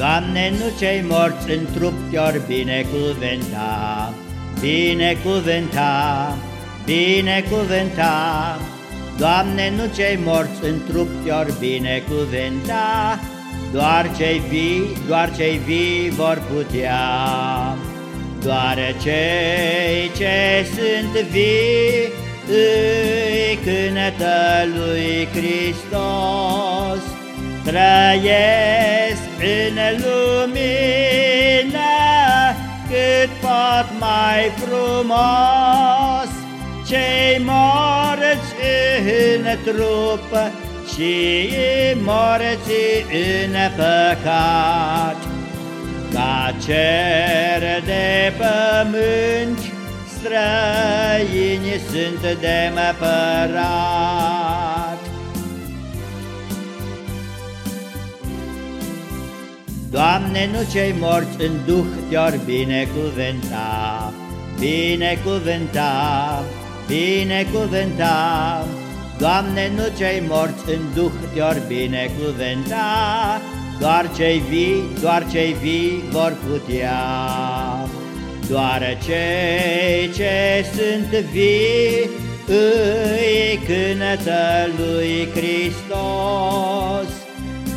Doamne, nu cei morți în trup te-or binecuvânta, binecuvânta, binecuvânta. Doamne, nu cei morți în trup te-or binecuvânta, doar cei vii, doar cei vii vor putea. Doar cei ce sunt vii îi cânătă lui Hristos, trăiesc în lumină cât pot mai frumos. Cei morți în trup și morți în păcat, ca cer de pământ, străini sunt de măpărat. Doamne, nu cei morți în duh te-or binecuvânta, binecuvânta, binecuvânta. Doamne, nu cei morți în duh te-or binecuvânta, doar cei vii, doar cei vii vor putea. Doar cei ce sunt vii îi cânătă lui Hristos,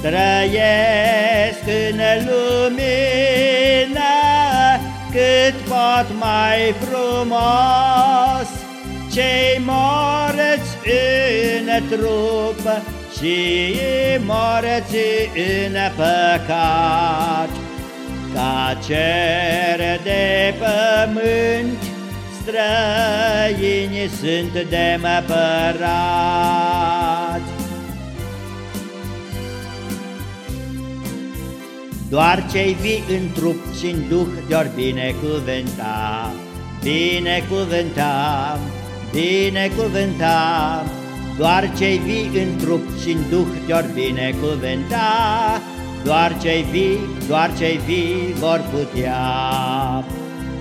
Trăiesc în lumină cât pot mai frumos, Cei morți în trup și morți în păcat, Ca cer de pământ, străini sunt de măpărat. Doar cei vii în trup și în duh de-or binecuvânta, binecuvânta, binecuvânta. Doar cei vii în trup și în duh de-or binecuvânta, doar cei vii, doar cei vii vor putea.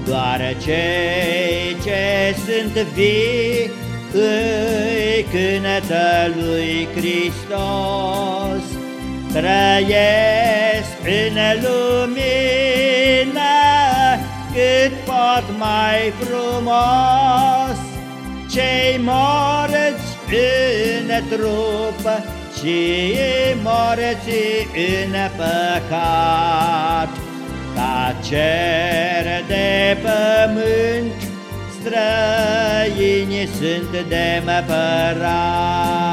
Doar cei ce sunt vii îi cânătă lui Hristos, Trăiesc în lumină cât pot mai frumos, Cei morți în trup și morți în păcat, Ca cer de pământ, străini sunt de măpărat.